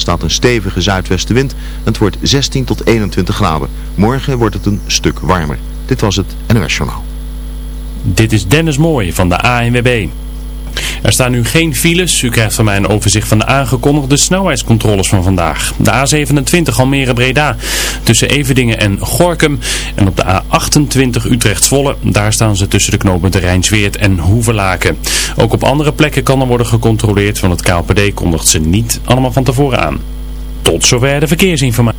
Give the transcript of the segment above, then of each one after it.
staat een stevige zuidwestenwind en het wordt 16 tot 21 graden. Morgen wordt het een stuk warmer. Dit was het NOS Journaal. Dit is Dennis Mooij van de ANWB. Er staan nu geen files. U krijgt van mij een overzicht van de aangekondigde snelheidscontroles van vandaag. De A27 Almere Breda tussen Everdingen en Gorkum. En op de A28 Utrecht Zwolle. Daar staan ze tussen de knooppunten Rijnsweert en Hoevelaken. Ook op andere plekken kan er worden gecontroleerd. Want het KLPD kondigt ze niet allemaal van tevoren aan. Tot zover de verkeersinformatie.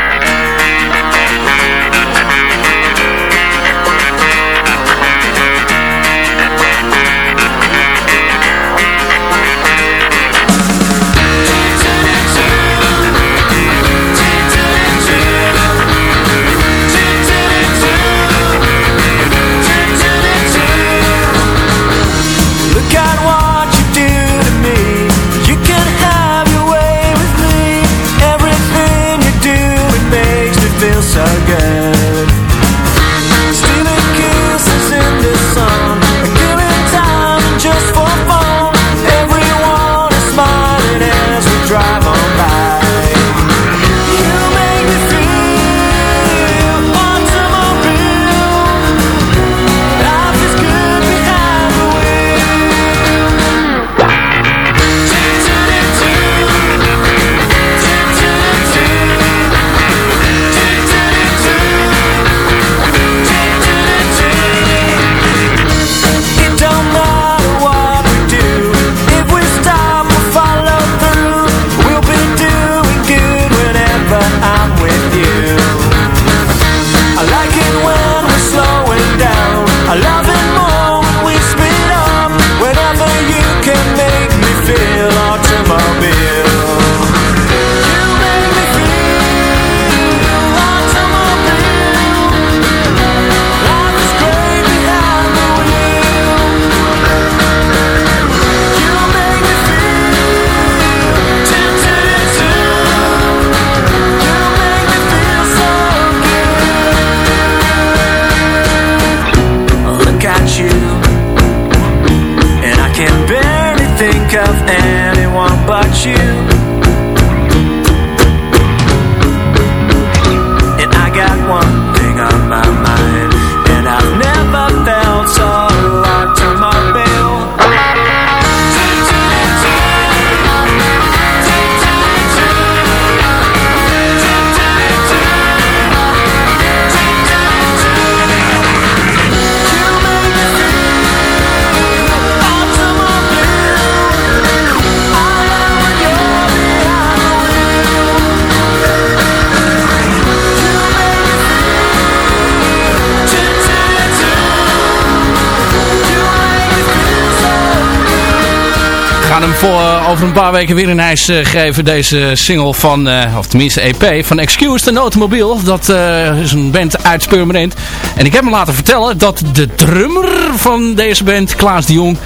Een paar weken weer een ijs uh, geven. Deze single van, uh, of tenminste EP, van Excuse the Automobiel. Dat uh, is een band uit Purmerend. En ik heb me laten vertellen dat de drummer van deze band, Klaas de Jong,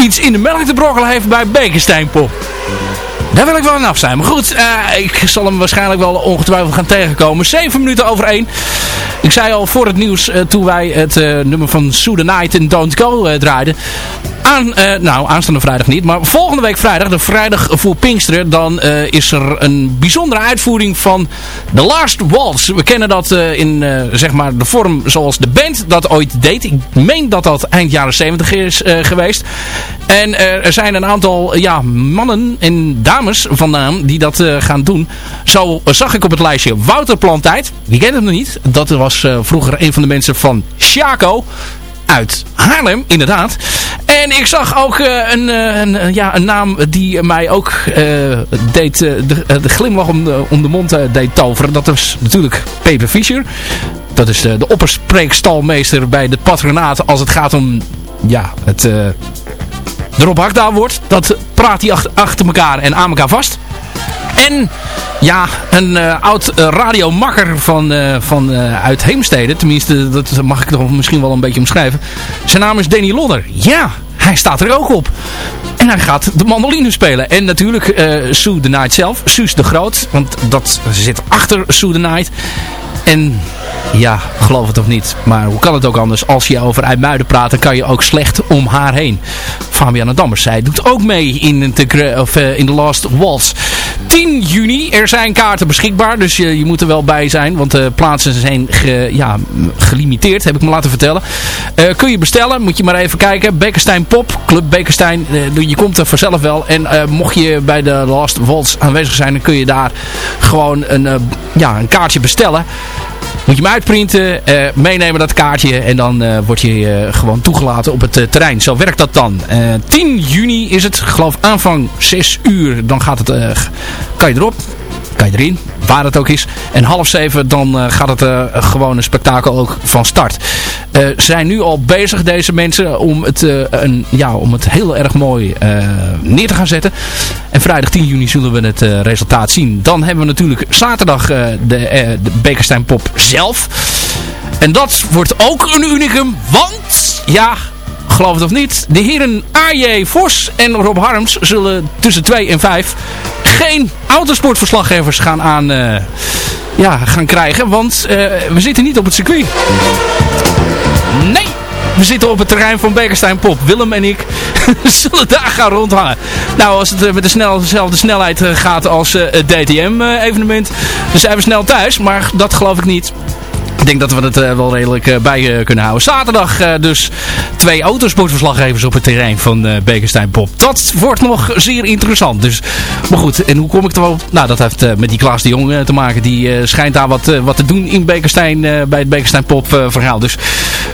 iets in de melk te brokkelen heeft bij Bekenstein Pop. Daar wil ik wel af zijn. Maar goed, ik zal hem waarschijnlijk wel ongetwijfeld gaan tegenkomen. 7 minuten over 1. Ik zei al voor het nieuws, toen wij het nummer van Sue the Night in Don't Go draaiden aan, uh, nou aanstaande vrijdag niet, maar volgende week vrijdag, de vrijdag voor Pinksteren, dan uh, is er een bijzondere uitvoering van The Last Waltz. We kennen dat uh, in zeg maar de vorm zoals de band dat ooit deed. Ik meen dat dat eind jaren 70 is geweest. En er zijn een aantal ja, mannen en dames van naam die dat gaan doen. Zo zag ik op het lijstje Wouter Plantijd. Wie kent hem nog niet? Dat was vroeger een van de mensen van Chaco uit Haarlem, inderdaad. En ik zag ook uh, een, een, ja, een naam die mij ook deed, de, glimlach om de, mond deed toveren. Dat was natuurlijk Peter Fischer. Dat is de, de opperspreekstalmeester bij de patronaat als het gaat om ja, het uh, erop hakdaal wordt. Dat praat hij achter, achter elkaar en aan elkaar vast. En ja, een uh, oud uh, radiomakker van, uh, van uit Heemstede. Tenminste, dat mag ik nog misschien wel een beetje omschrijven. Zijn naam is Danny Lodder. Ja, hij staat er ook op. En hij gaat de mandoline spelen. En natuurlijk Sue the Night zelf. Suus de Groot. Want dat zit achter Sue the Night. En ja, geloof het of niet. Maar hoe kan het ook anders? Als je over IJmuiden praat, dan kan je ook slecht om haar heen. Fabiana Dammers, zij doet ook mee in de, of, in Last Waltz. 10 juni, er zijn kaarten beschikbaar. Dus je, je moet er wel bij zijn. Want de plaatsen zijn ja, gelimiteerd, heb ik me laten vertellen. Kun je bestellen, moet je maar even kijken. Bekenstein Pop, Club Bekenstein. Je komt er vanzelf wel. En mocht je bij de Last Waltz aanwezig zijn, dan kun je daar gewoon een, ja, een kaartje bestellen. Moet je hem uitprinten, uh, meenemen dat kaartje en dan uh, word je uh, gewoon toegelaten op het terrein. Zo werkt dat dan. 10 juni is het, geloof aanvang 6 uur. Dan gaat het, kan je erop, kan je waar het ook is. En half zeven dan uh, gaat het gewoon een spektakel ook van start. Uh, zijn nu al bezig deze mensen om het, een, ja, om het heel erg mooi neer te gaan zetten. En vrijdag 10 juni zullen we het resultaat zien. Dan hebben we natuurlijk zaterdag de, de Pop zelf. En dat wordt ook een unicum, want ja, geloof het of niet, de heren A.J. Vos en Rob Harms zullen tussen 2 en 5 geen autosportverslaggevers gaan, aan, uh, ja, gaan krijgen. Want uh, we zitten niet op het circuit. Nee! We zitten op het terrein van Bekerstein Pop. Willem en ik zullen daar gaan rondhangen. Nou, als het met de snel, dezelfde snelheid gaat als het DTM-evenement, dan zijn we snel thuis. Maar dat geloof ik niet. Ik denk dat we het uh, wel redelijk uh, bij uh, kunnen houden. Zaterdag dus twee autosportverslaggevers op het terrein van Bekenstein Pop. Dat wordt nog zeer interessant. Dus, maar goed, en hoe kom ik er wel? Nou, dat heeft met die Klaas de Jong te maken. Die schijnt daar wat, wat te doen in Bekenstein, bij het Bekenstein Pop verhaal. Dus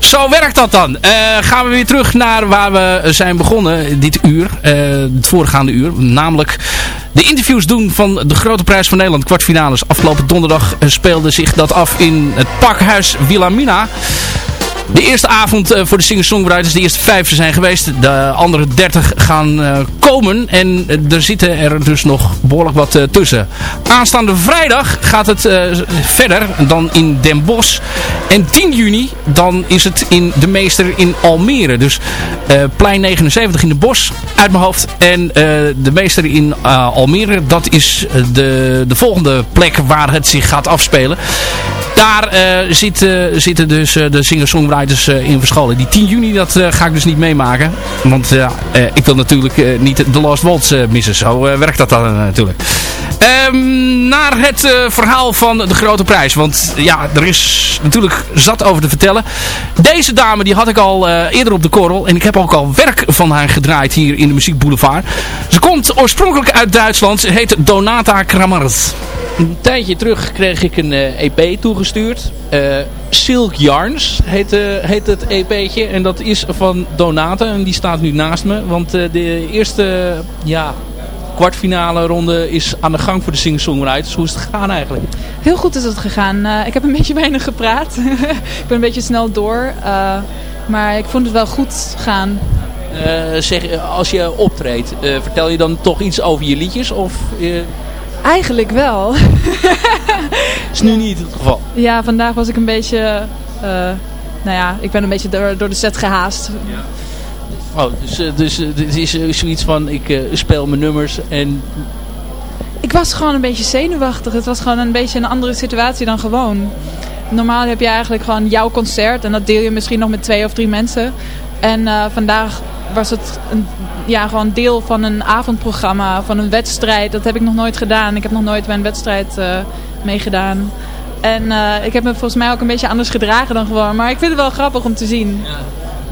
zo werkt dat dan. gaan we weer terug naar waar we zijn begonnen dit uur. het voorgaande uur. Namelijk de interviews doen van de Grote Prijs van Nederland kwartfinales. Afgelopen donderdag speelde zich dat af in het pakhuis Wilhelmina. De eerste avond uh, voor de singer-songwriters, de eerste vijf zijn geweest. De andere dertig gaan uh, komen. En uh, er zitten er dus nog behoorlijk wat tussen. Aanstaande vrijdag gaat het verder dan in Den Bosch. En 10 juni dan is het in de Meester in Almere. Dus plein 79 in de Bosch uit mijn hoofd. En de Meester in Almere, dat is de, de volgende plek waar het zich gaat afspelen. Daar zit, zitten dus de singer-songwriters in verscholen. Die 10 juni, dat ga ik dus niet meemaken. Want ik wil natuurlijk niet de Lost Waltz missen. Zo werkt dat dan natuurlijk. Um, naar het verhaal van de grote prijs. Want ja, er is natuurlijk zat over te vertellen. Deze dame die had ik al eerder op de korrel. En ik heb ook al werk van haar gedraaid hier in de Muziek Boulevard. Ze komt oorspronkelijk uit Duitsland. Ze heet Donata Kramers. Een tijdje terug kreeg ik een EP toegestuurd. Uh, Silk Yarns heet, uh, heet het EP'tje. En dat is van Donata. En die staat nu naast me. Want de eerste ja, kwartfinale ronde is aan de gang voor de singer-songwriters. Hoe is het gegaan eigenlijk? Heel goed is het gegaan. ik heb een beetje weinig gepraat. ik ben een beetje snel door. maar ik vond het wel goed gaan. Eh, zeg, eh, als je optreedt, eh, vertel je dan toch iets over je liedjes? Of eh, Eigenlijk wel. is nu niet het geval? Ja, vandaag was ik een beetje... eh, nou ja, ik ben een beetje door, door de set gehaast. Oh, dus, eh, dus eh, dit is eh, zoiets van, ik eh, speel mijn nummers en Ik was gewoon een beetje zenuwachtig. Het was gewoon een beetje een andere situatie dan gewoon. Normaal heb je eigenlijk gewoon jouw concert. En dat deel je misschien nog met twee of drie mensen. En eh, vandaag was het een, ja, gewoon deel van een avondprogramma. Van een wedstrijd. Dat heb ik nog nooit gedaan. Ik heb nog nooit bij een wedstrijd eh, meegedaan. En eh, ik heb me volgens mij ook een beetje anders gedragen dan gewoon. Maar ik vind het wel grappig om te zien.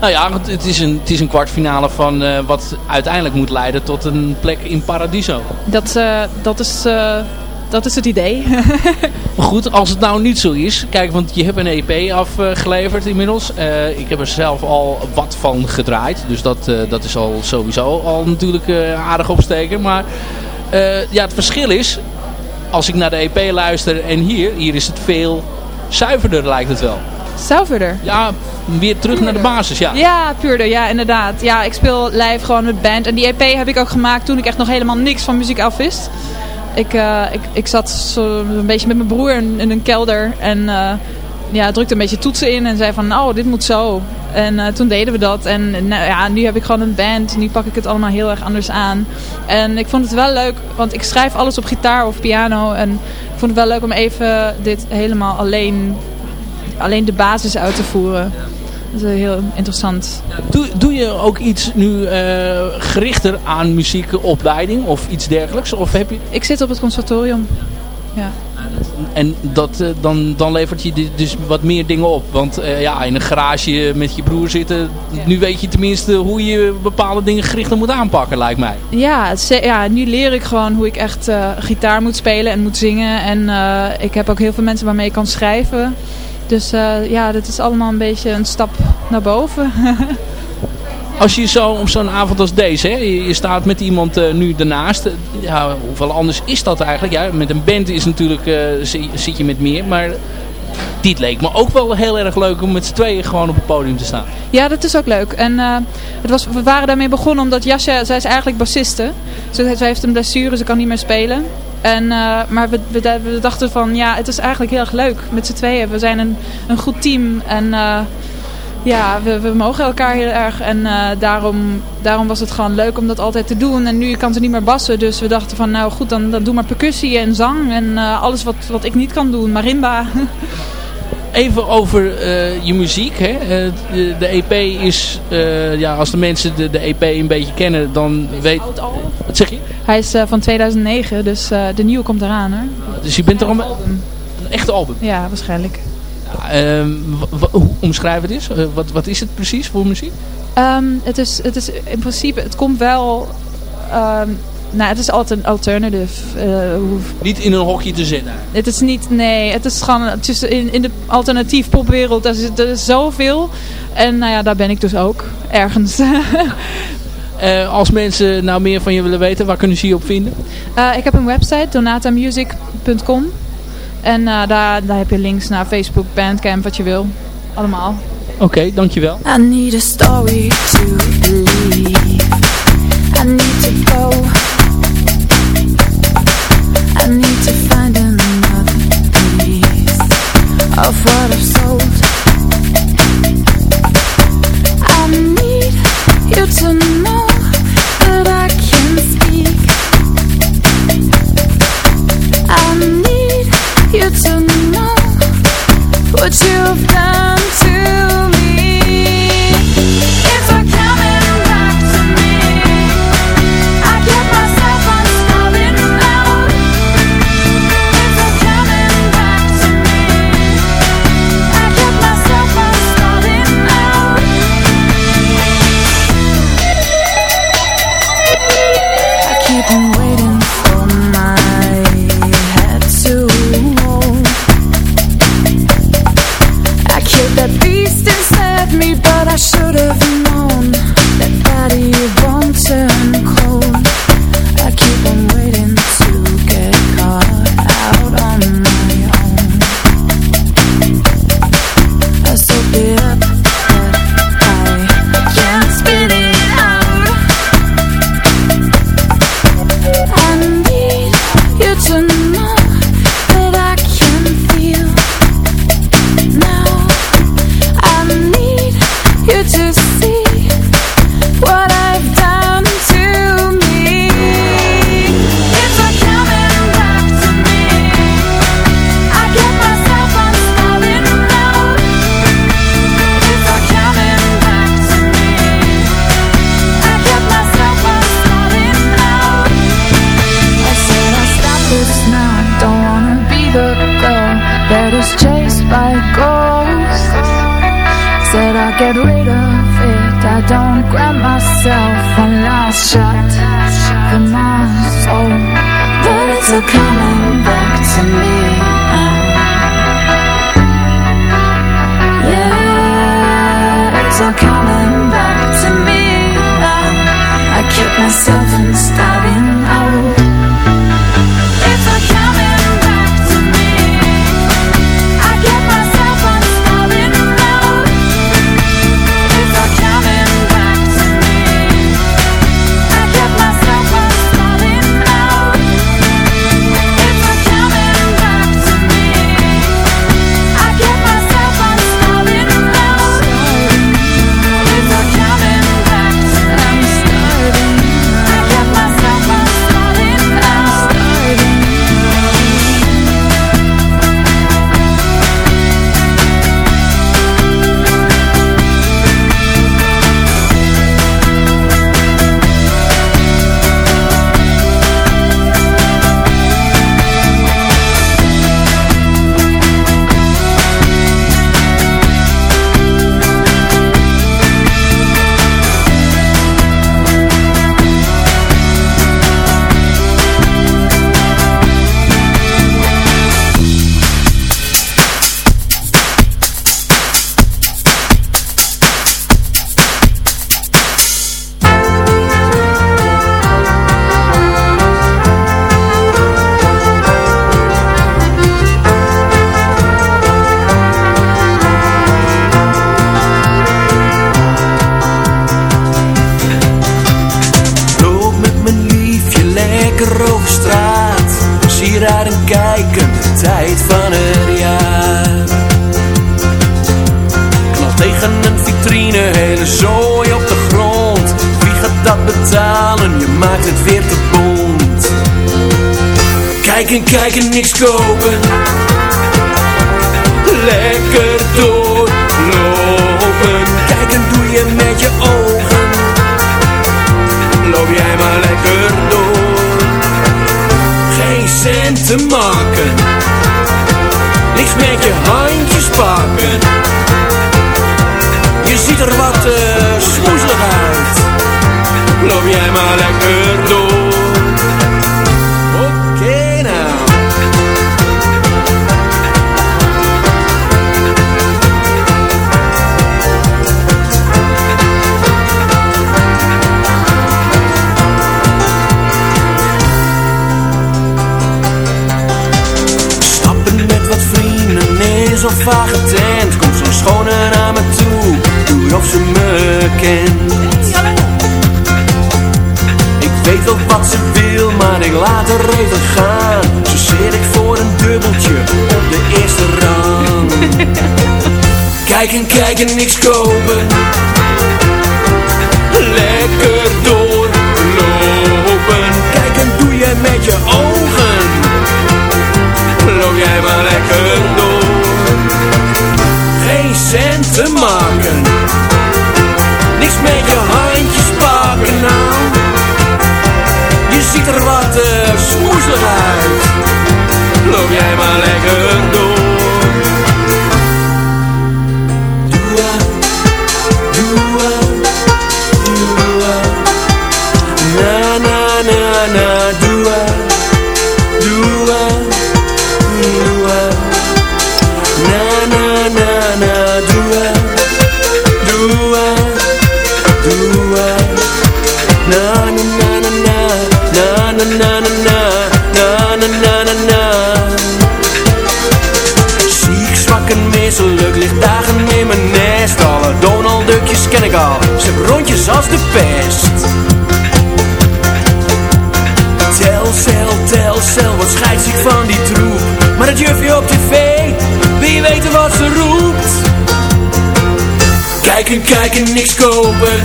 Nou ja, het- het is een, het is een kwartfinale van eh, wat uiteindelijk moet leiden tot een plek in Paradiso. Dat, dat, is, dat is het idee. Maar goed, als het nou niet zo is. Kijk, want je hebt een EP afgeleverd inmiddels. Eh, ik heb er zelf al wat van gedraaid. Dus dat, eh, dat is al sowieso al natuurlijk eh, aardig opsteken. Maar ja, het verschil is, als ik naar de EP luister en hier, hier is het veel zuiverder lijkt het wel. Zuiverder. Ja, weer terug naar de basis, ja. Ja, puurder, ja, inderdaad. Ja, ik speel live gewoon met band. En die EP heb ik ook gemaakt toen ik echt nog helemaal niks van muziek af wist. Ik, eh, ik, ik zat zo een beetje met mijn broer in, in een kelder en eh, ja, drukte een beetje toetsen in en zei van, oh, dit moet zo. En eh, toen deden we dat. En nou, ja, nu heb ik gewoon een band. Nu pak ik het allemaal heel erg anders aan. En ik vond het wel leuk, want ik schrijf alles op gitaar of piano. En ik vond het wel leuk om even dit helemaal alleen, alleen de basis uit te voeren. Dat is heel interessant. Doe, doe je ook iets nu eh, gerichter aan muziekopleiding of iets dergelijks? Of heb je... Ik zit op het conservatorium. Ja. En dat, eh, dan, dan levert je dus wat meer dingen op. Want eh, ja, in een garage met je broer zitten... Nu weet je tenminste hoe je bepaalde dingen gerichter moet aanpakken, lijkt mij. Ja, ja, nu leer ik gewoon hoe ik echt gitaar moet spelen en moet zingen. En ik heb ook heel veel mensen waarmee ik kan schrijven. Dus eh, ja, dat is allemaal een beetje een stap naar boven. Als je zo op zo'n avond als deze, hè, je, staat met iemand eh, nu daarnaast. eh, hoeveel anders is dat eigenlijk? Ja, met een band is natuurlijk, zi- zit je met meer. Maar dit leek me ook wel heel erg leuk om met z'n tweeën gewoon op het podium te staan. Ja, dat is ook leuk. En eh, het was, we waren daarmee begonnen omdat Jasja, zij is eigenlijk bassiste. Ze, zij heeft een blessure, ze kan niet meer spelen. En, eh, maar we, we, dachten van, ja, het is eigenlijk heel erg leuk met z'n tweeën. We zijn een, een goed team en eh, ja, we, we mogen elkaar heel erg. En eh, daarom, daarom was het gewoon leuk om dat altijd te doen. En nu kan ze niet meer bassen, dus we dachten van, nou goed, dan, dan doe maar percussie en zang. En eh, alles wat, wat ik niet kan doen, marimba. Even over eh, je muziek. Hè? De, de EP is, ja, als de mensen de, de EP een beetje kennen, dan weet... Wat zeg je? Hij is van 2009, dus de nieuwe komt eraan hoor. Dus je bent er al een echte album. Ja, waarschijnlijk. Ehm, hoe omschrijf het is? Eh, wat, wat is het precies voor muziek? Ehm, het, is, het is in principe, het komt wel, ehm, nou het is altijd een alternative. eh, Niet in een hokje te zetten. het is niet, nee, het is gewoon, het is in, in de alternatief popwereld, daar zit er is zoveel. En nou ja, daar ben ik dus ook, ergens. Eh, als mensen nou meer van je willen weten, waar kunnen ze je op vinden? Ik heb een website, donatamusic.com. En eh, daar, daar heb je links naar Facebook, Bandcamp, wat je wil. Allemaal. Oké, dankjewel. I need a story to believe. I need to go. I need to find another piece of what I've you've Nico de eerste rang. Kijken, kijken, niks kopen. Lekker doorlopen. Kijken, doe je met je ogen. Loop jij maar lekker door. Geen cent te maken. Niks met je handjes pakken. Nou Je ziet er wat eh, uh, smoezelig uit maar lekker door. ken ik ze rondjes als de pest. Telcel, telcel, wat scheids ik van die troep. Maar het jufje op tv, wie weet wat ze roept. Kijken, kijken, niks kopen.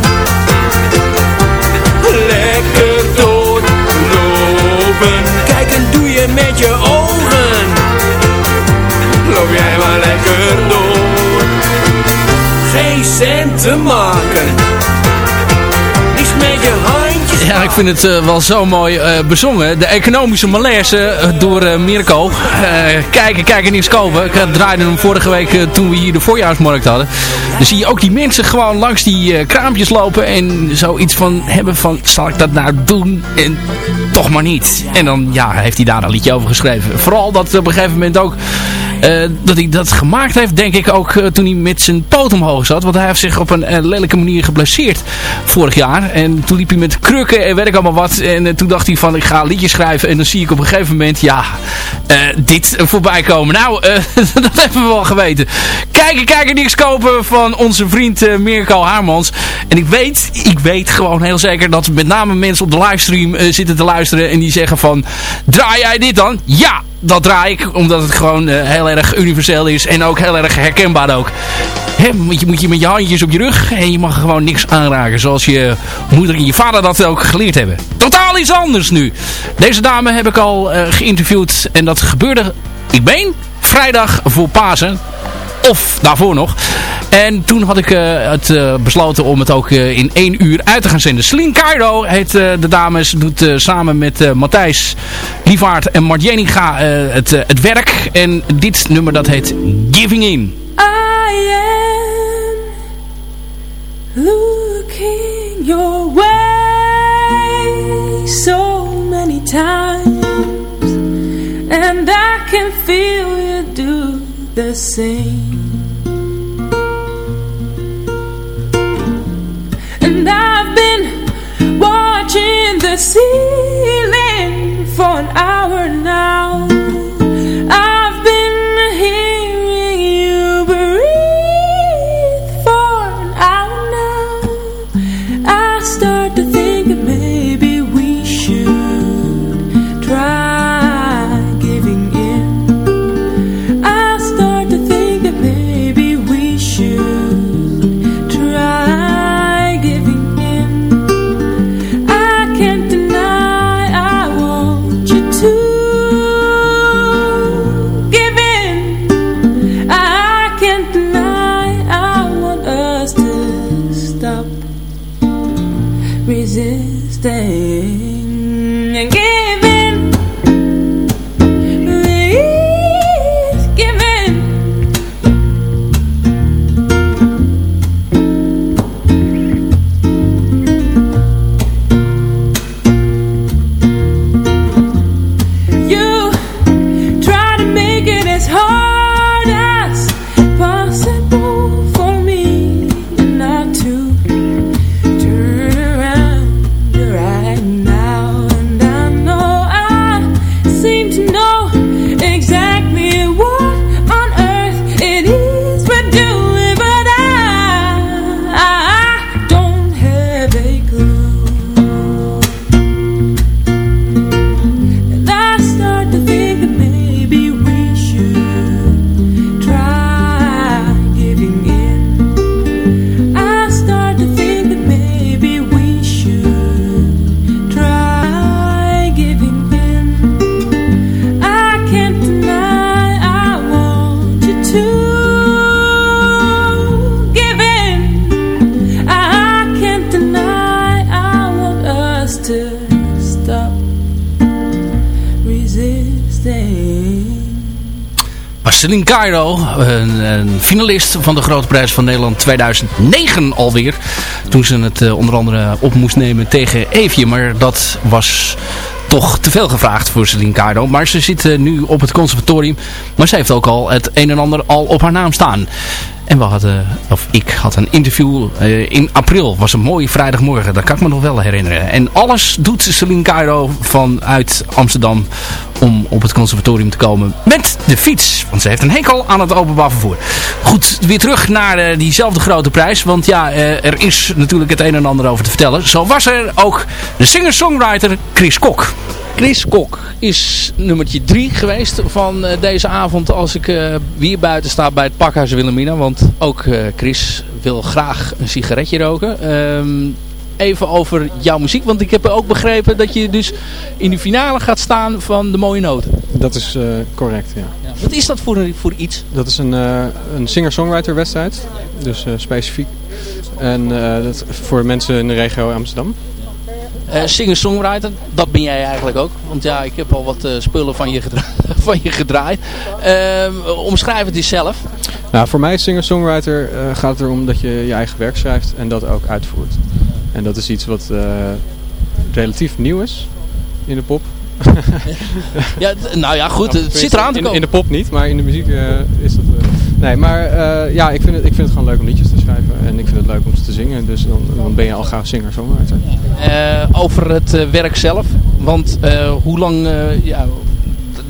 Lekker doorlopen. Kijken doe je met je ogen. Loop jij maar lekker door geen cent te maken. Niks met je handjes. Ja, ik vind het eh, wel zo mooi uh, bezongen. De economische malaise eh, door Mirko. kijken, kijken, niets kopen. Ik draaide hem vorige week toen we hier de voorjaarsmarkt hadden. Dan zie je ook die mensen gewoon langs die kraampjes lopen en zoiets van hebben van... Zal ik dat nou doen? En toch maar niet. En dan ja, heeft hij daar een liedje over geschreven. Vooral dat op een gegeven moment ook eh, dat hij dat gemaakt heeft, denk ik ook eh, toen hij met zijn poot omhoog zat. Want hij heeft zich op een eh, lelijke manier geblesseerd vorig jaar. En toen liep hij met krukken en weet ik allemaal wat. En toen dacht hij van ik ga een liedje schrijven. En dan zie ik op een gegeven moment, ja, dit voorbij komen. Nou, dat hebben we wel geweten. Kijken, kijken, niks kopen van onze vriend Mirko Haarmans. En ik weet, ik weet gewoon heel zeker dat met name mensen op de livestream zitten te luisteren. En die zeggen van, draai jij dit dan? Ja! Dat draai ik, omdat het gewoon eh, heel erg universeel is en ook heel erg herkenbaar ook. Hè, moet, je, moet je met je handjes op je rug en je mag gewoon niks aanraken, zoals je moeder en je vader dat ook geleerd hebben. Totaal iets anders nu. Deze dame heb ik al eh, geïnterviewd en dat gebeurde, ik meen, vrijdag voor Pasen. Of daarvoor nog. En toen had ik eh, het eh, besloten om het ook eh, in één uur uit te gaan zenden. Celine Cairo heet de dames. Doet samen met Matthijs Lievaart en Mart Jeninga het, het werk. En dit nummer dat heet Giving In. I am looking your way so many times, the same. And I've been watching the ceiling for an hour now. Finalist van de Grote Prijs van Nederland 2009 alweer. Toen ze het eh, onder andere op moest nemen tegen Eefje. Maar dat was toch te veel gevraagd voor Celine Cairo. Maar ze zit eh, nu op het conservatorium. Maar ze heeft ook al het een en ander al op haar naam staan. En we hadden, of ik had een interview eh, in april. Was een mooie vrijdagmorgen, dat kan ik me nog wel herinneren. En alles doet Celine Cairo vanuit Amsterdam om op het conservatorium te komen met de fiets. Want ze heeft een hekel aan het openbaar vervoer. Goed, weer terug naar eh, diezelfde grote prijs. Want ja, eh, er is natuurlijk het een en ander over te vertellen. Zo was er ook de singer-songwriter Chris Kok. Chris Kok is nummertje 3 geweest van eh, deze avond als ik eh, weer buiten sta bij het Pakhuis Wilhelmina. Want ook eh, Chris wil graag een sigaretje roken. Ehm, even over jouw muziek, want ik heb ook begrepen dat je dus in de finale gaat staan van de Mooie Noten. Dat is eh, correct, ja. Ja, wat is dat voor, voor iets? Dat is een, eh, een singer-songwriter wedstrijd. Dus eh, specifiek. En eh, dat voor mensen in de regio Amsterdam. Eh, Singer-songwriter, dat ben jij eigenlijk ook. Want ja, ik heb al wat eh, spullen van je, van je gedraaid. Uh, omschrijf het eens zelf. Nou, voor mij singer-songwriter uh, gaat het erom dat je je eigen werk schrijft en dat ook uitvoert. En dat is iets wat relatief nieuw is in de pop. Ja, nou ja, goed, het zit eraan te komen. In, in, de pop niet, maar in de muziek uh, is dat... nee, maar ja, ik vind, het, ik vind het gewoon leuk om liedjes te schrijven. En ik vind het leuk om ze te zingen. Dus dan, dan ben je al gauw singer-songwriter. over het werk zelf. Want hoe lang... ja,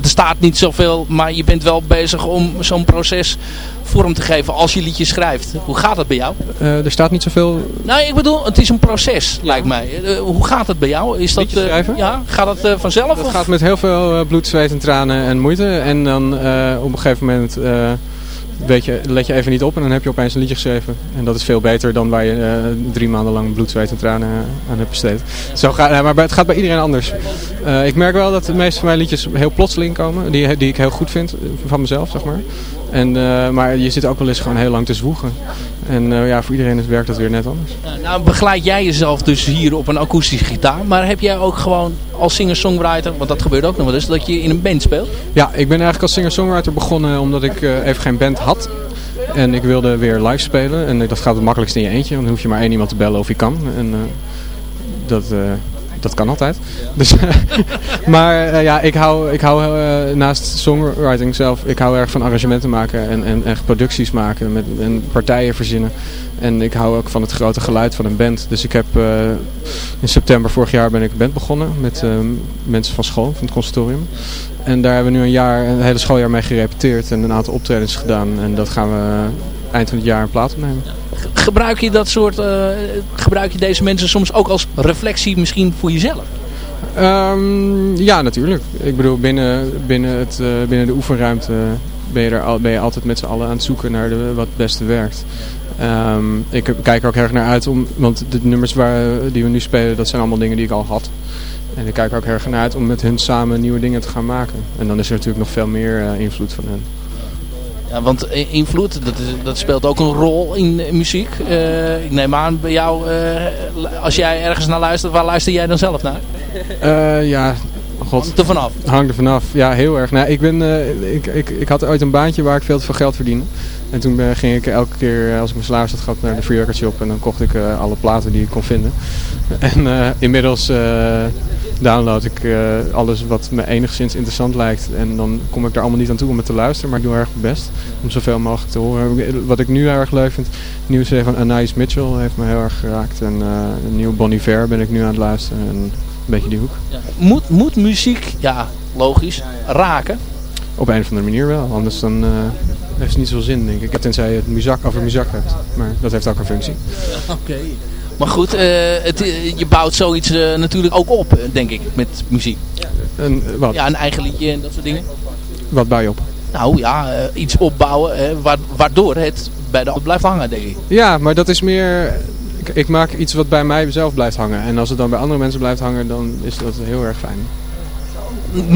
er staat niet zoveel, maar je bent wel bezig om zo'n proces vorm te geven als je liedjes schrijft. Hoe gaat dat bij jou? Uh, er staat niet zoveel... Nou, ik bedoel, het is een proces, ja. lijkt mij. Uh, hoe gaat het bij jou? Is dat, uh, schrijven? Ja, gaat dat vanzelf? Het gaat met heel veel bloed, zweet en tranen en moeite. En dan op een gegeven moment weet je, let je even niet op en dan heb je opeens een liedje geschreven. En dat is veel beter dan waar je uh, drie maanden lang bloed, zweet en tranen aan hebt besteed. Zo uh, maar het gaat bij iedereen anders. Ik merk wel dat de meeste van mijn liedjes heel plotseling komen. Die, die ik heel goed vind van mezelf, zeg maar. En, maar je zit ook wel eens gewoon heel lang te zwoegen. En ja, voor iedereen werkt dat weer net anders. Nou, begeleid jij jezelf dus hier op een akoestische gitaar. Maar heb jij ook gewoon als singer-songwriter, want dat gebeurt ook nog wel eens, dat je in een band speelt? Ja, ik ben eigenlijk als singer-songwriter begonnen omdat ik even geen band had. En ik wilde weer live spelen. En dat gaat het makkelijkst in je eentje. Want dan hoef je maar één iemand te bellen of je kan. En dat, dat kan altijd. Dus, maar uh, ja, ik hou, ik hou naast songwriting zelf, ik hou erg van arrangementen maken. En, en echt producties maken. Met, en partijen verzinnen. En ik hou ook van het grote geluid van een band. Dus ik heb in september vorig jaar ben ik een band begonnen. Met mensen van school, van het conservatorium. En daar hebben we nu een jaar, een hele schooljaar mee gerepeteerd en een aantal optredens gedaan. En dat gaan we eind van het jaar een plaat opnemen. Gebruik je dat soort, uh, gebruik je deze mensen soms ook als reflectie misschien voor jezelf? Um, ja, natuurlijk. Ik bedoel, binnen, binnen, het, uh, binnen de oefenruimte ben je, er al, ben je altijd met z'n allen aan het zoeken naar de, wat het beste werkt. Um, ik kijk er ook erg naar uit, om, want de nummers waar, die we nu spelen, dat zijn allemaal dingen die ik al had. En ik kijk ook erg naar uit om met hun samen nieuwe dingen te gaan maken. En dan is er natuurlijk nog veel meer uh, invloed van hen. Ja, want invloed, dat, dat speelt ook een rol in muziek. Uh, ik neem aan bij jou, uh, als jij ergens naar luistert, waar luister jij dan zelf naar? ja, god. Hangt er vanaf? Hangt er vanaf, ja heel erg. Nou, ik, ben, ik, ik, ik had ooit een baantje waar ik veel te veel geld verdiende. En toen ging ik elke keer, als ik mijn salaris had gehad, naar de Free Record Shop. En dan kocht ik alle platen die ik kon vinden. En inmiddels download ik uh, alles wat me enigszins interessant lijkt. En dan kom ik daar allemaal niet aan toe om het te luisteren. Maar ik doe erg mijn best om zoveel mogelijk te horen. Wat ik nu erg leuk vind. nieuwe CD van Anais Mitchell heeft me heel erg geraakt. En uh, een nieuw Bon Iver ben ik nu aan het luisteren. En een beetje die hoek. Ja. Moet, moet muziek, ja logisch, raken? Op een of andere manier wel. Anders dan... Uh, heeft het niet zoveel zin, denk ik. Tenzij je het muzak over muzak hebt. Maar dat heeft ook een functie. Oké. Okay. Maar goed, uh, het, je bouwt zoiets uh, natuurlijk ook op, denk ik, met muziek. Een, wat? Ja, een eigen liedje en dat soort dingen. Wat bouw je op? Nou ja, iets opbouwen waardoor het bij de blijft hangen, denk ik. Ja, maar dat is meer... Ik, ik, maak iets wat bij mij zelf blijft hangen. En als het dan bij andere mensen blijft hangen, dan is dat heel erg fijn.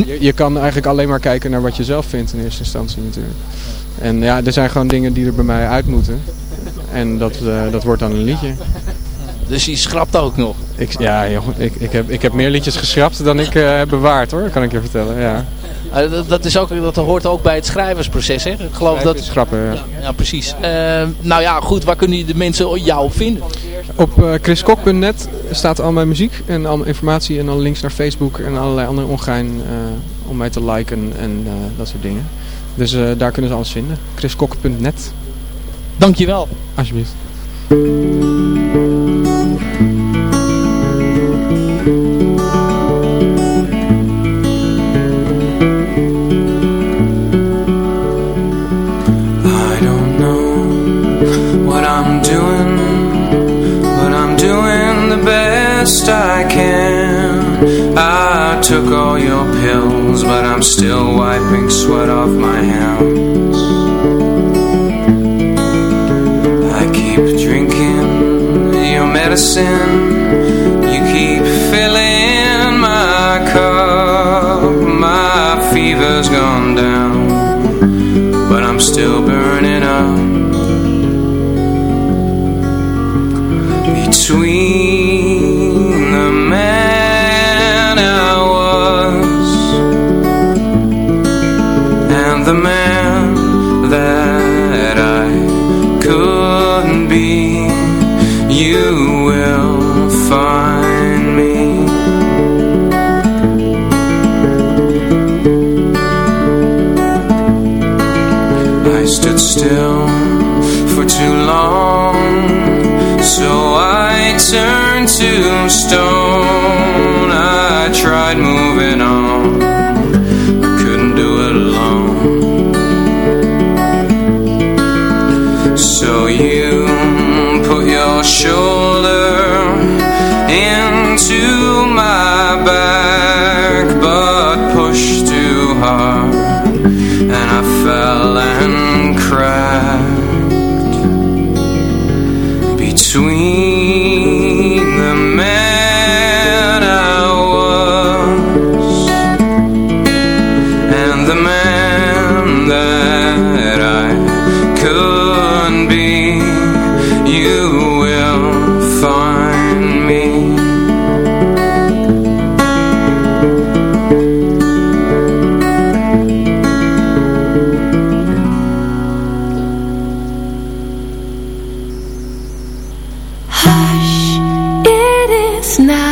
Je, je kan eigenlijk alleen maar kijken naar wat je zelf vindt in eerste instantie natuurlijk. En ja, er zijn gewoon dingen die er bij mij uit moeten. En dat, dat wordt dan een liedje. Dus je schrapt ook nog? Ik, ja, joh, ik, ik, heb, ik heb meer liedjes geschrapt dan ik uh, heb bewaard hoor, kan ik je vertellen. Ja. Uh, dat, dat, is ook, dat hoort ook bij het schrijversproces, hè? Ik geloof dat... schrappen, ja. ja. ja precies. Uh, nou ja, goed, waar kunnen de mensen jou vinden? Op uh, chriskok.net staat al mijn muziek en al mijn informatie en al links naar Facebook en allerlei andere ongein om mij te liken en dat soort dingen. Dus daar kunnen ze alles vinden. chriskok.net Dankjewel. Alsjeblieft. I'm still wiping sweat off my hands. I keep drinking your medicine, you keep filling my cup. My fever's gone down, but I'm still burning up. Between you will find me. I stood still for too long, so I turned to stone. I tried moving on, I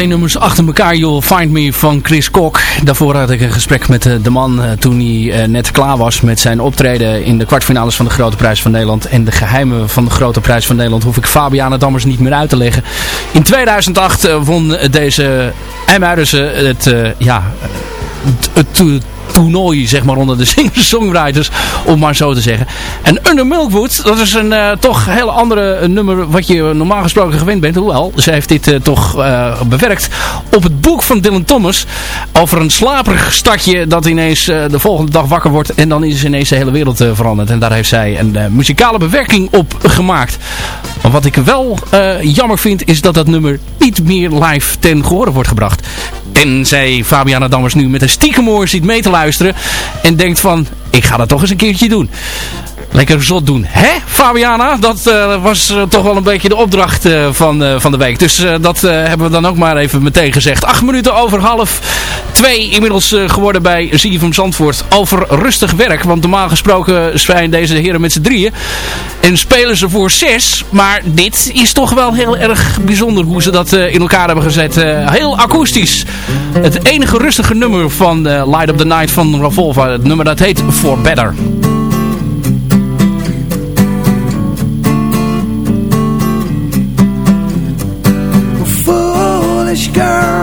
Twee nummers achter elkaar, You'll Find Me van Chris Kok. Daarvoor had ik een gesprek met eh, de man eh, toen hij eh, net klaar was met zijn optreden in de kwartfinales van de Grote Prijs van Nederland. En de geheimen van de Grote Prijs van Nederland hoef ik Fabiana Dammers niet meer uit te leggen. In 2008 eh, won deze IJmuidense het, ja, het, het toernooi zeg maar onder de singer-songwriters, om maar zo te zeggen. En Under Milkwood, dat is een eh, toch heel andere eh, nummer wat je normaal gesproken gewend bent. Hoewel, ze heeft dit eh, toch bewerkt op het boek van Dylan Thomas over een slaperig stadje dat ineens de volgende dag wakker wordt en dan is ineens de hele wereld veranderd. En daar heeft zij een muzikale bewerking op gemaakt. Wat ik wel jammer vind is dat dat nummer niet meer live ten gehore wordt gebracht. Tenzij Fabiana Dammers nu met een stiekemoor ziet mee te luisteren en denkt van ik ga dat toch eens een keertje doen. Lekker zot doen. Hè, Fabiana? Dat eh, was eh, toch wel een beetje de opdracht eh, van, van de week. Dus dat hebben we dan ook maar even meteen gezegd. Acht minuten over half twee inmiddels geworden bij ZFM Zandvoort. Over rustig werk. Want normaal gesproken zijn deze heren met z'n drieën. En spelen ze voor zes. Maar dit is toch wel heel erg bijzonder hoe ze dat in elkaar hebben gezet. Heel akoestisch. Het enige rustige nummer van Light of the Night van Ravolva. Het nummer dat heet For Better. Polish girl.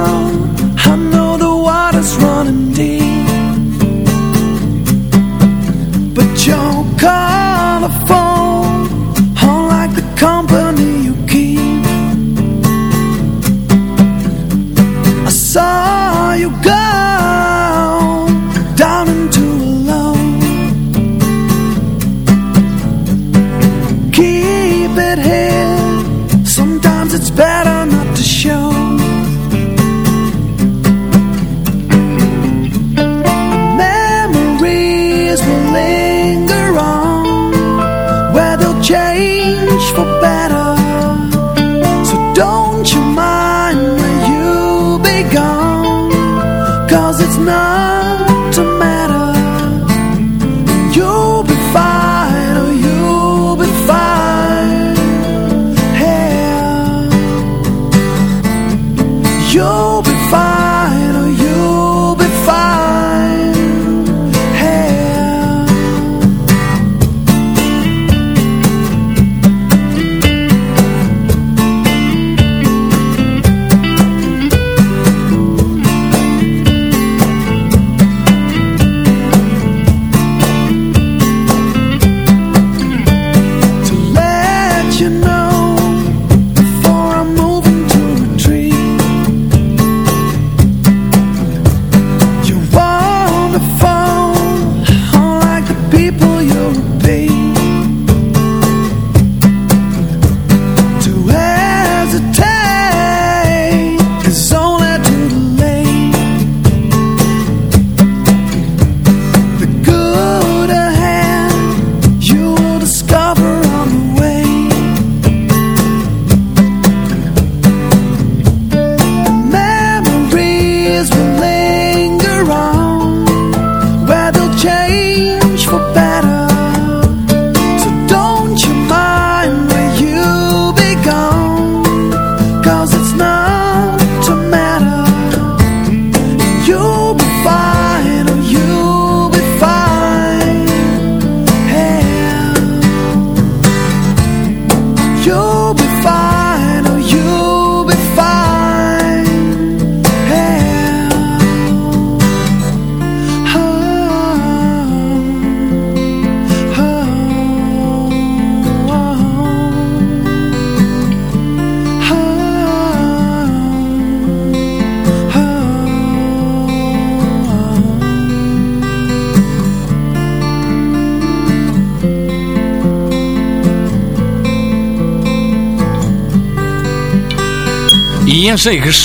Jazeker,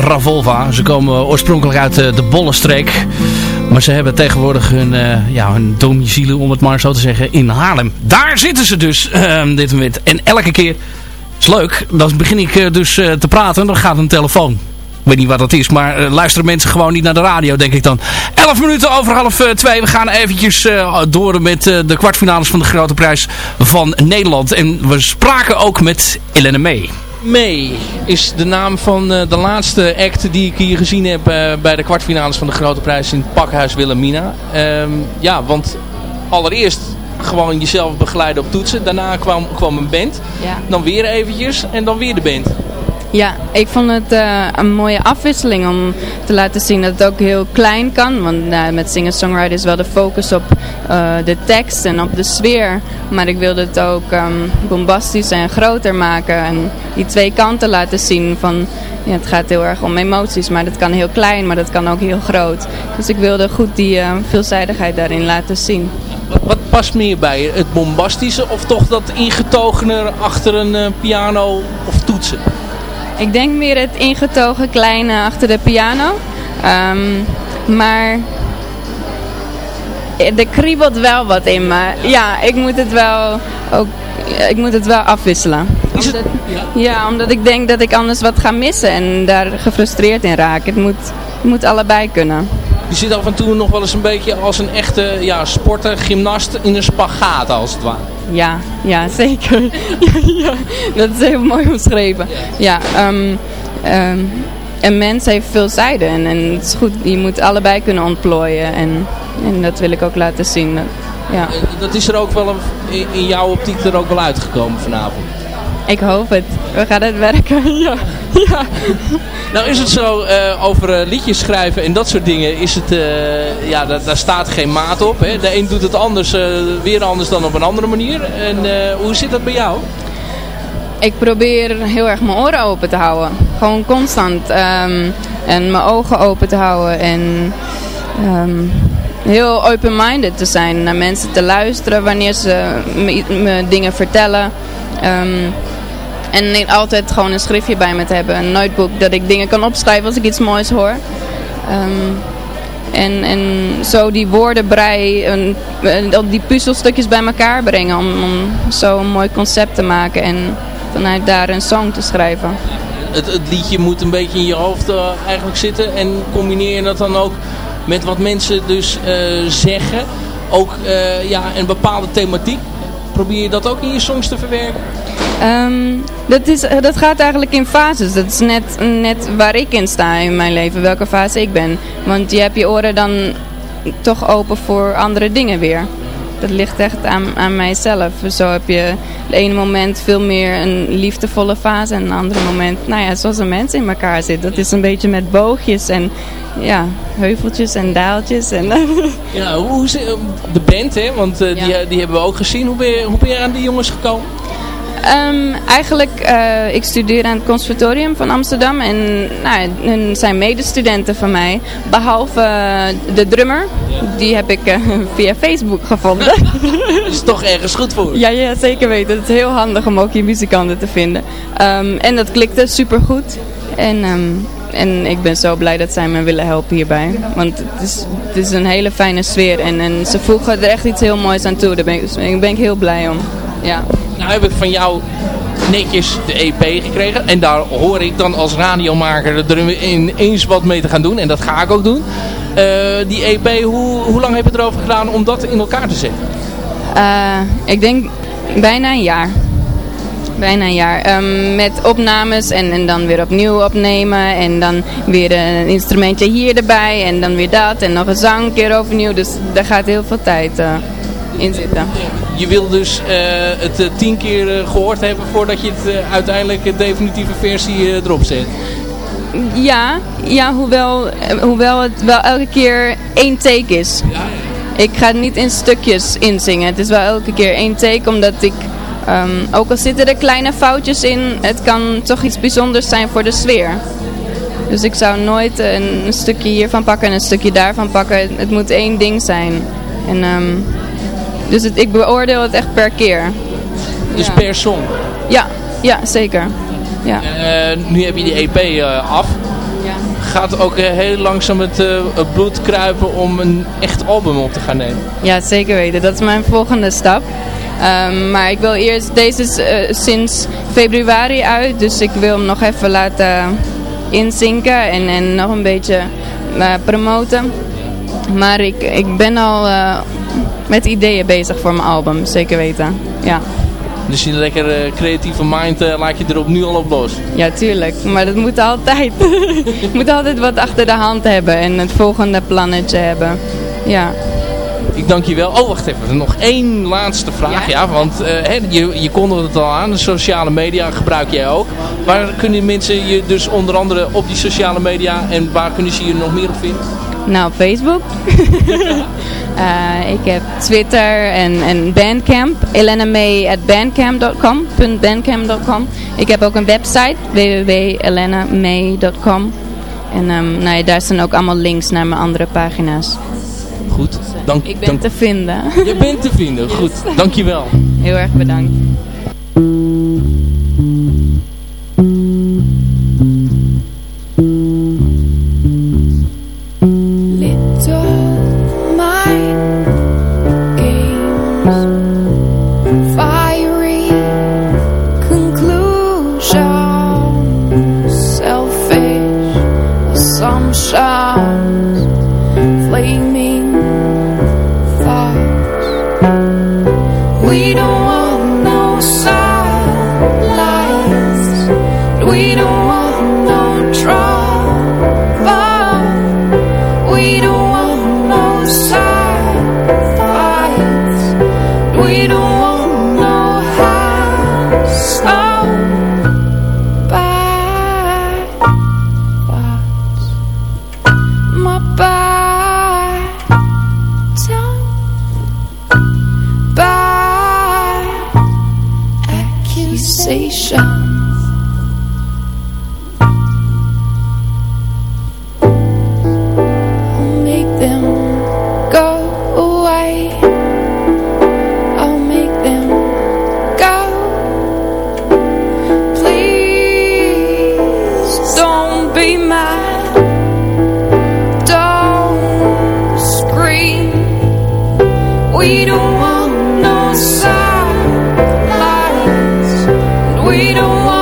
Ravolva. Ze komen oorspronkelijk uit eh, de Bollenstreek. Maar ze hebben tegenwoordig hun, eh, ja, hun domicilie, om het maar zo te zeggen, in Haarlem. Daar zitten ze dus eh, dit moment. En elke keer, is leuk, dan begin ik eh, dus te praten. Dan gaat een telefoon. Ik weet niet wat dat is, maar luisteren mensen gewoon niet naar de radio, denk ik dan. 11 minuten over half eh, twee. We gaan eventjes door met de kwartfinales van de Grote Prijs van Nederland. En we spraken ook met Elena May. May is de naam van eh, de laatste act die ik hier gezien heb eh, bij de kwartfinales van de Grote Prijs in het Pakhuis Wilhelmina. Ehm, ja, want allereerst gewoon jezelf begeleiden op toetsen. Daarna kwam, kwam een band. Ja. Dan weer eventjes en dan weer de band. Ja, ik vond het eh, een mooie afwisseling om te laten zien dat het ook heel klein kan. Want uh, met singer-songwriter is wel de focus op uh, de tekst en op de sfeer. Maar ik wilde het ook um, bombastisch en groter maken. En die twee kanten laten zien van... Ja, het gaat heel erg om emoties, maar dat kan heel klein, maar dat kan ook heel groot. Dus ik wilde goed die uh, veelzijdigheid daarin laten zien. Wat, past meer bij? Het bombastische of toch dat ingetogener achter een eh, piano of toetsen? Ik denk meer het ingetogen kleine achter de piano. Ehm, maar er kriebelt wel wat in me. Ja, ik moet het wel ook ik moet het wel afwisselen. Omdat, ja, omdat ik denk dat ik anders wat ga missen en daar gefrustreerd in raak. Het moet, het moet allebei kunnen. Je zit af en toe nog wel eens een beetje als een echte ja, sporter, gymnast in een spagaat als het ware. Ja, ja zeker. ja, dat is heel mooi omschreven. Ja, ehm, ehm, een mens heeft veel zijden en, en het is goed, je moet allebei kunnen ontplooien en, en dat wil ik ook laten zien. Ja. Dat is er ook wel een, in jouw optiek er ook wel uitgekomen vanavond. Ik hoop het. We gaan het werken. ja. ja. Nou is het zo, uh, over uh, liedjes schrijven en dat soort dingen, is het, uh, ja, daar, daar, staat geen maat op. Hè? De een doet het anders, weer anders dan op een andere manier. En hoe zit dat bij jou? Ik probeer heel erg mijn oren open te houden. Gewoon constant. Um, en mijn ogen open te houden. En um, heel open-minded te zijn. Naar mensen te luisteren wanneer ze me, me dingen vertellen. Um, en altijd gewoon een schriftje bij me te hebben. Een notebook dat ik dingen kan opschrijven als ik iets moois hoor. Um, en, en zo die woordenbrei, en, en, die puzzelstukjes bij elkaar brengen. Om, zo een mooi concept te maken. En vanuit daar een song te schrijven. Het, het liedje moet een beetje in je hoofd uh, eigenlijk zitten. En combineer je dat dan ook met wat mensen dus uh, zeggen. Ook uh, ja, een bepaalde thematiek. Probeer je dat ook in je songs te verwerken? Um, dat, is, dat gaat eigenlijk in fases. Dat is net, net waar ik in sta in mijn leven. Welke fase ik ben. Want je hebt je oren dan toch open voor andere dingen weer. Dat ligt echt aan, aan mijzelf. Zo heb je het ene moment veel meer een liefdevolle fase. En een andere moment, nou ja, zoals een mens in elkaar zit. Dat is een beetje met boogjes en ja, heuveltjes en daaltjes. En ja, hoe de band, hè? Want uh, ja. die, die hebben we ook gezien. Hoe ben je, hoe ben je aan die jongens gekomen? Um, eigenlijk, uh, ik studeer aan het conservatorium van Amsterdam en nou, zijn medestudenten van mij. Behalve uh, de drummer, die heb ik uh, via Facebook gevonden. Dat is toch ergens goed voor? Ja, ja, zeker weten. Het is heel handig om ook je muzikanten te vinden. Um, en dat klikte supergoed. En, um, en ik ben zo blij dat zij me willen helpen hierbij. Want het is, het is een hele fijne sfeer en, en ze voegen er echt iets heel moois aan toe. Daar ben ik, daar ben ik heel blij om. Ja. Nou heb ik van jou netjes de EP gekregen. En daar hoor ik dan als radiomaker er ineens wat mee te gaan doen. En dat ga ik ook doen. Uh, die EP, hoe, hoe lang heb je erover gedaan om dat in elkaar te zetten? Uh, ik denk bijna een jaar. Bijna een jaar. Um, met opnames en, en dan weer opnieuw opnemen. En dan weer een instrumentje hier erbij. En dan weer dat. En nog een zang keer overnieuw. Dus daar gaat heel veel tijd uh, in zitten. Je wil dus uh, het uh, tien keer uh, gehoord hebben voordat je het uiteindelijk de definitieve versie erop zet. Ja, ja hoewel, hoewel het wel elke keer één take is. Ja, ja. Ik ga het niet in stukjes inzingen. Het is wel elke keer één take omdat ik... Um, ook al zitten er kleine foutjes in, het kan toch iets bijzonders zijn voor de sfeer. Dus ik zou nooit een, een stukje hiervan pakken en een stukje daarvan pakken. Het, het moet één ding zijn. En... Um, dus het, ik beoordeel het echt per keer. Dus ja. per song? Ja, ja zeker. Ja. Uh, nu heb je die EP uh, af. Ja. Gaat ook uh, heel langzaam het, bloed kruipen om een echt album op te gaan nemen? Ja, zeker weten. Dat is mijn volgende stap. Um, maar ik wil eerst, deze is sinds februari uit. Dus ik wil hem nog even laten inzinken en, en nog een beetje promoten. Maar ik, ik ben al met ideeën bezig voor mijn album, zeker weten. Ja. Dus je lekker uh, creatieve mind uh, laat je erop nu al op los? Ja, tuurlijk. Maar dat moet altijd. je moet altijd wat achter de hand hebben en het volgende plannetje hebben. Ja. Ik dank je wel. Oh, wacht even. Nog één laatste vraag. Ja, ja want uh, hè, je, je kondigde het al aan. De sociale media gebruik jij ook. Waar kunnen mensen je dus onder andere op die sociale media en waar kunnen ze je nog meer op vinden? Nou, Facebook. uh, ik heb Twitter en, en Bandcamp. elenamay.bandcamp.com bandcamp.com Ik heb ook een website www.elenamay.com En um, nou ja, daar staan ook allemaal links naar mijn andere pagina's. Goed. Dank, Ik ben dank- te vinden. Je bent te vinden. Goed. Dankjewel. Heel erg bedankt. We don't want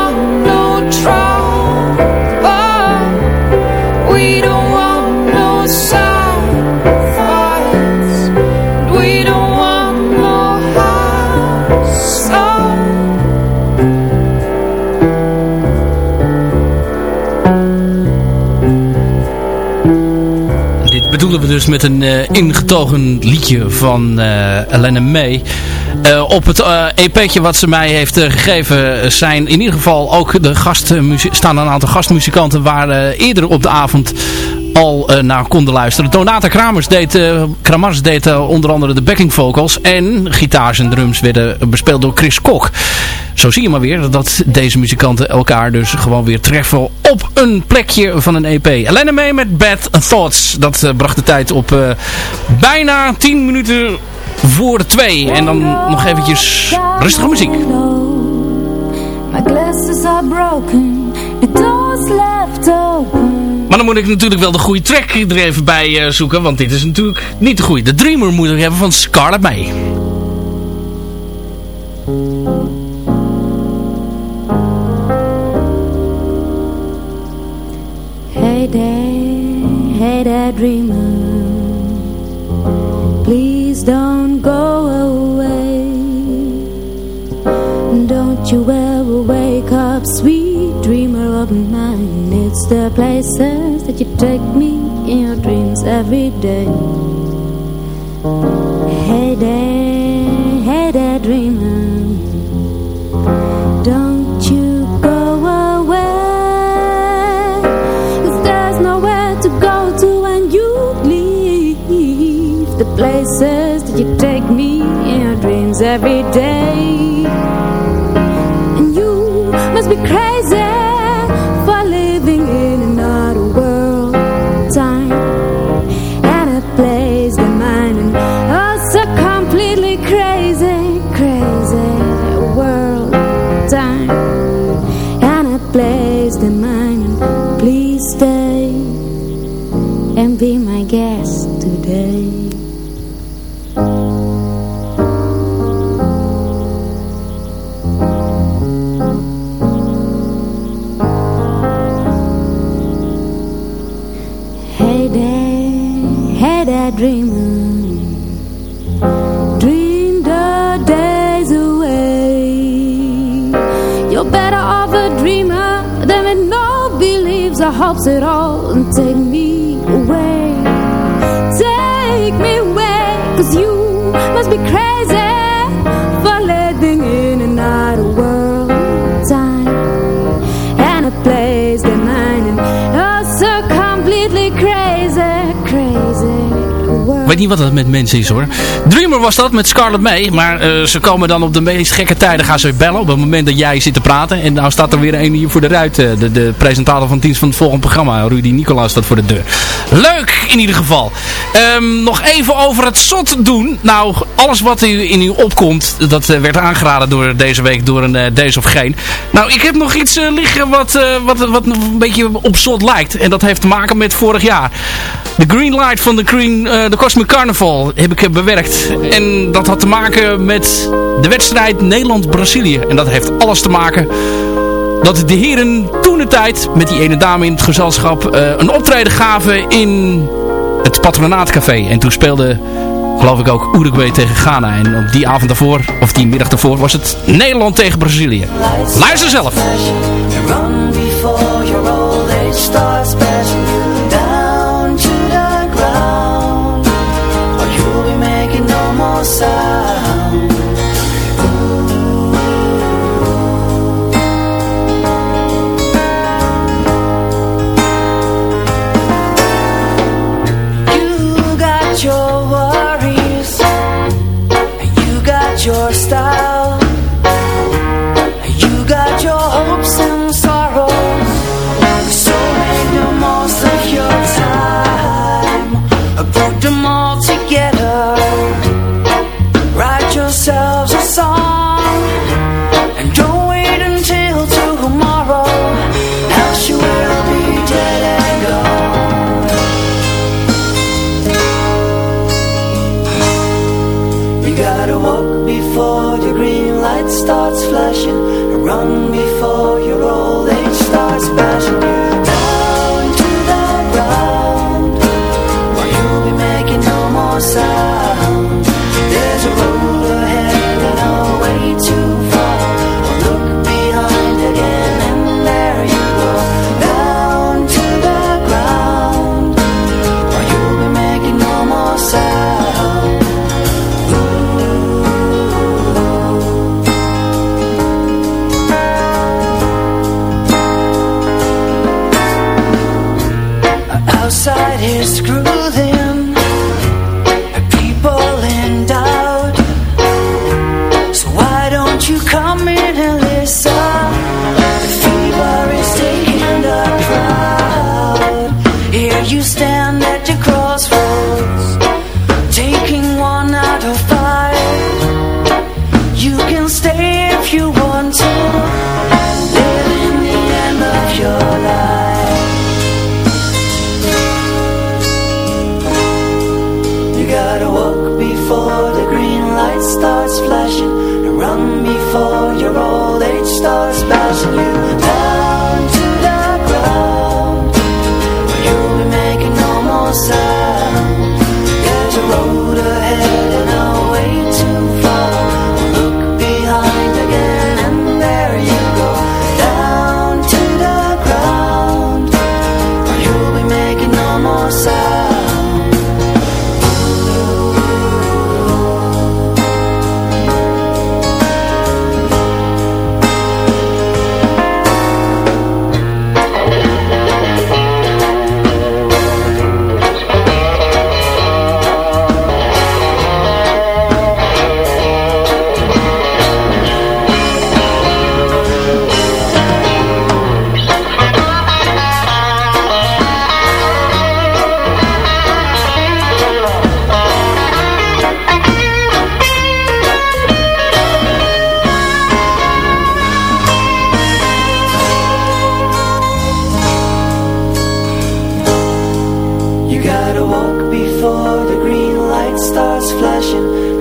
we dus met een eh, ingetogen liedje van eh Elena May. Eh, op het EP'tje wat ze mij heeft gegeven zijn in ieder geval ook de staan een aantal gastmuzikanten waar eerder op de avond al naar konden luisteren. Donata Kramers deed, Kramers deed onder andere de backing vocals en gitaars en drums werden bespeeld door Chris Kok. Zo zie je maar weer dat deze muzikanten elkaar dus gewoon weer treffen op een plekje van een EP. Elena mee met Bad Thoughts. Dat eh, bracht de tijd op eh, bijna 10 minuten voor de twee. En dan nog eventjes rustige muziek. My glasses are broken, the door's left open. Maar dan moet ik natuurlijk wel de goede track er even bij eh, zoeken. Want dit is natuurlijk niet de goede. De Dreamer moet ik hebben van Scarlett May. Hey there, dreamer. Please don't go away. Don't you ever wake up, sweet dreamer of mine. It's the places that you take me in your dreams every day. Hey there, hey there, dreamer. Places that you take me in your dreams every day. And you must be crazy for living in another world, time, and a place that mine. And oh, so completely crazy, crazy world, time, and a place that mine. And please stay and be my guest today. Niet wat dat met mensen is hoor. Dreamer was dat met Scarlett May. Maar eh, ze komen dan op de meest gekke tijden gaan ze bellen. Op het moment dat jij zit te praten. En nou staat er weer een hier voor de ruit. eh, de, de presentator van het dienst van het volgende programma. Rudy Nicolaas staat voor de deur. Leuk in ieder geval. Ehm, nog even over het zot doen. Nou, alles wat u, in u opkomt. Dat eh, werd aangeraden door deze week door een eh, Deze of Geen. Nou, ik heb nog iets eh, liggen wat, wat, wat een beetje op zot lijkt. En dat heeft te maken met vorig jaar. De Green Light van de, Green, de Cosmic Carnival heb ik bewerkt. En dat had te maken met de wedstrijd Nederland-Brazilië. En dat heeft alles te maken dat de heren toen de tijd met die ene dame in het gezelschap een optreden gaven in het Patronaatcafé. En toen speelde geloof ik ook Uruguay tegen Ghana. En op die avond daarvoor, of die middag daarvoor, was het Nederland tegen Brazilië. Luister zelf. side his grooving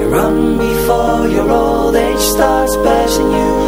run before your old age starts bashing you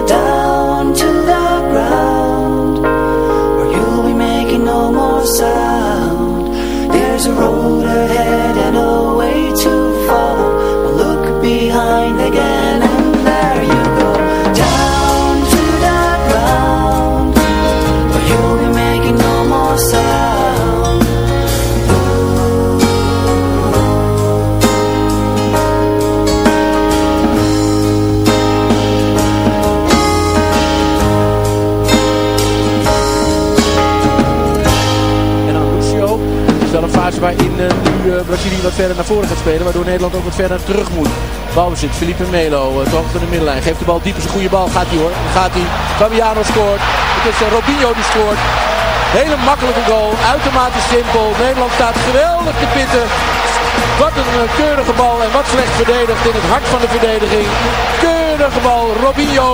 eh, Brazilië wat verder naar voren gaat spelen. Waardoor Nederland ook wat verder terug moet. Balbezit, Felipe Melo, uh, toch van de middenlijn. Geeft de bal diep, is een goede bal. Gaat hij hoor, gaat hij. Fabiano scoort. Het is uh, Robinho die scoort. Hele makkelijke goal, uitermate simpel. Nederland staat geweldig te pitten. Wat een eh, keurige bal en wat slecht verdedigd in het hart van de verdediging. Keurige bal, Robinho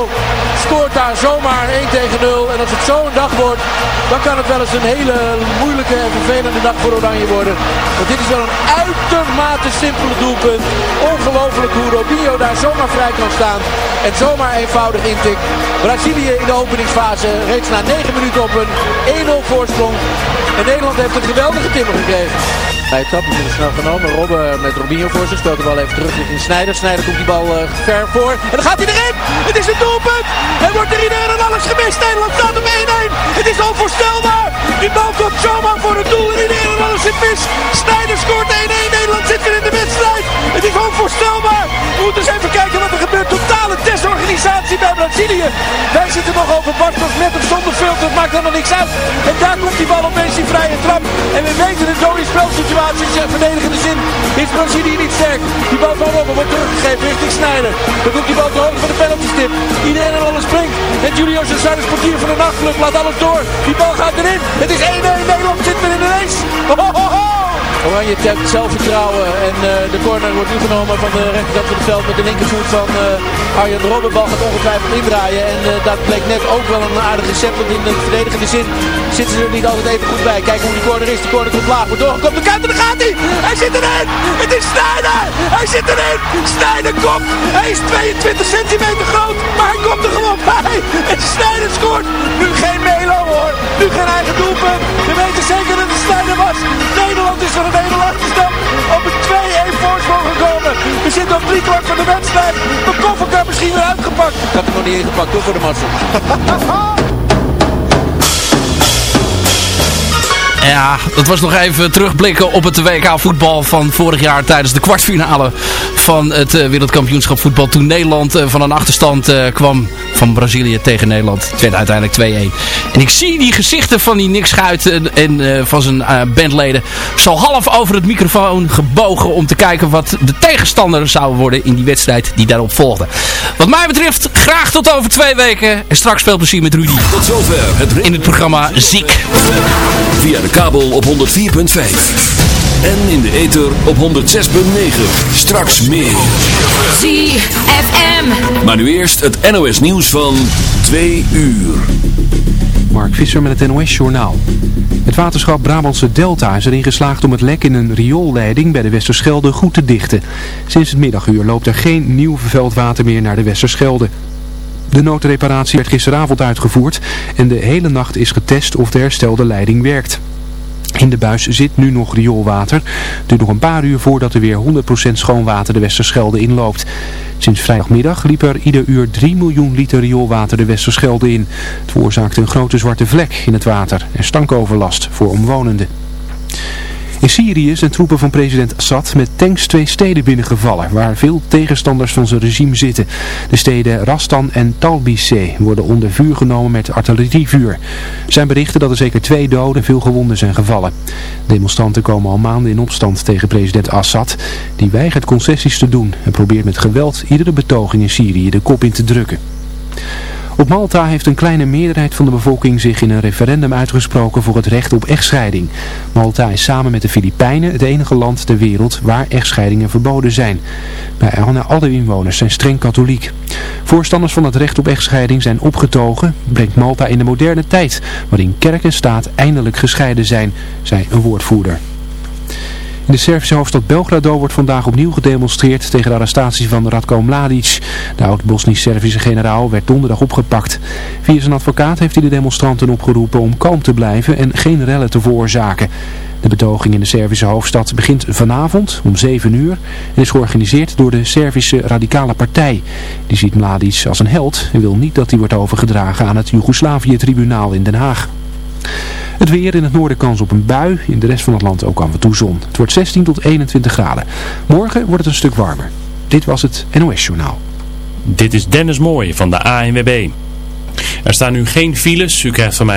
scoort daar zomaar 1 tegen 0. En als het zo'n dag wordt, dan kan het wel eens een hele moeilijke en vervelende dag voor Oranje worden. Want dit is wel een uitermate simpele doelpunt. Ongelooflijk hoe Robinho daar zomaar vrij kan staan. En zomaar eenvoudig intikt. Brazilië in de openingsfase reeds na 9 minuten op een 1-0 voorsprong. En Nederland heeft een geweldige timmer gekregen. Bij het trappen is snel genomen. Robben met Robinho voor zich. Speelt de bal even terug richting Snijder. Snijder komt die bal uh, ver voor. En dan gaat hij erin. Het is een doelpunt. Er wordt er iedereen en alles gemist. Nederland staat op 1-1. Het is onvoorstelbaar. Die bal komt zomaar voor het doel. En iedereen en alles zit mis. Snijder scoort 1-1. Nederland zit weer in de wedstrijd. Het is onvoorstelbaar. We moeten eens even kijken wat er gebeurt. Totale testorganisatie bij Brazilië. Wij zitten nog over Bartos met of zonder filter. Het maakt helemaal niks uit. En daar komt die bal opeens die vrije trap. En we weten de dode spelsituaties en verdedigende zin is Brazilië niet sterk. Die bal van Robben wordt teruggegeven richting Snijder. Dan komt die bal te hoog van de penaltystip. Iedereen en alles springt. En Julio Cesar, de sportier van de nachtclub, laat alles door. Die bal gaat erin. Het is 1-1. Nederland zit weer in de race. Oranje tept zelfvertrouwen en uh, de corner wordt nu genomen van de rechterkant van het veld met de linkervoet van uh, Arjen Robben. bal gaat ongetwijfeld indraaien en uh, dat bleek net ook wel een aardige set, want in de verdedigende zin zitten ze er niet altijd even goed bij. Kijk hoe die corner is, die corner komt laag, wordt doorgekomen, de kant en daar gaat hij! Hij zit erin! Het is Snijder! Hij zit erin! Snijder komt! Hij is 22 centimeter groot, maar hij komt er gewoon bij! En Snijder scoort! Nu geen Melo hoor! Nu geen eigen doelpunt! We weten zeker dat het Snijder was! Nederland is van een hele achterstand op een 2-1 voorsprong gekomen. We zitten op drie kwart van de wedstrijd. De kofferkar misschien weer uitgepakt. Ik had hem nog niet ingepakt hoor voor de massa. Ja, dat was nog even terugblikken op het WK voetbal van vorig jaar tijdens de kwartfinale van het uh, wereldkampioenschap voetbal. Toen Nederland uh, van een achterstand uh, kwam van Brazilië tegen Nederland. Het werd uiteindelijk 2-1. En ik zie die gezichten van die Nick Schuit en, en van zijn bandleden zo half over het microfoon gebogen om te kijken wat de tegenstander zou worden in die wedstrijd die daarop volgde. Wat mij betreft graag tot over twee weken. En straks veel plezier met Rudy. Tot zover het in het programma Ziek. Via de kabel op 104.5. En in de ether op 106.9. Straks meer. ZFM. Maar nu eerst het NOS nieuws van 2 uur. Mark Visser met het NOS Journaal. Het waterschap Brabantse Delta is erin geslaagd om het lek in een rioolleiding bij de Westerschelde goed te dichten. Sinds het middaguur loopt er geen nieuw vervuild water meer naar de Westerschelde. De noodreparatie werd gisteravond uitgevoerd en de hele nacht is getest of de herstelde leiding werkt. In de buis zit nu nog rioolwater. Het duurt nog een paar uur voordat er weer 100% schoon water de Westerschelde inloopt. Sinds vrijdagmiddag liep er ieder uur 3 miljoen liter rioolwater de Westerschelde in. Het veroorzaakte een grote zwarte vlek in het water en stankoverlast voor omwonenden. In Syrië zijn troepen van president Assad met tanks twee steden binnengevallen, waar veel tegenstanders van zijn regime zitten. De steden Rastan en Talbise worden onder vuur genomen met artillerievuur. Er zijn berichten dat er zeker twee doden en veel gewonden zijn gevallen. Demonstranten komen al maanden in opstand tegen president Assad, die weigert concessies te doen en probeert met geweld iedere betoging in Syrië de kop in te drukken. Op Malta heeft een kleine meerderheid van de bevolking zich in een referendum uitgesproken voor het recht op echtscheiding. Malta is samen met de Filipijnen het enige land ter wereld waar echtscheidingen verboden zijn. Bijna alle inwoners zijn streng katholiek. Voorstanders van het recht op echtscheiding zijn opgetogen, brengt Malta in de moderne tijd, waarin kerk en staat eindelijk gescheiden zijn, zei een woordvoerder. In de Servische hoofdstad Belgrado wordt vandaag opnieuw gedemonstreerd tegen de arrestatie van Radko Mladic. De oud-Bosnisch-Servische generaal werd donderdag opgepakt. Via zijn advocaat heeft hij de demonstranten opgeroepen om kalm te blijven en geen rellen te veroorzaken. De betoging in de Servische hoofdstad begint vanavond om 7 uur en is georganiseerd door de Servische Radicale Partij. Die ziet Mladic als een held en wil niet dat hij wordt overgedragen aan het Joegoslavië-tribunaal in Den Haag. Het weer in het noorden kans op een bui. In de rest van het land ook af en toe zon. Het wordt 16 tot 21 graden. Morgen wordt het een stuk warmer. Dit was het NOS Journaal. Dit is Dennis Mooij van de ANWB. Er staan nu geen files. U krijgt van mij...